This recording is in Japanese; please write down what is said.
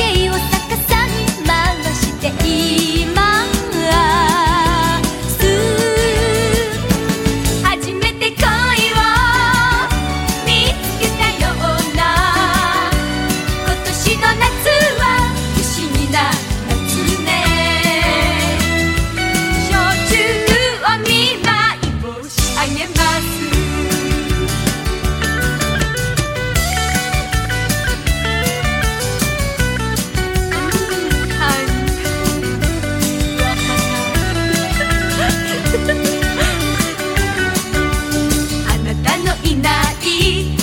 景をない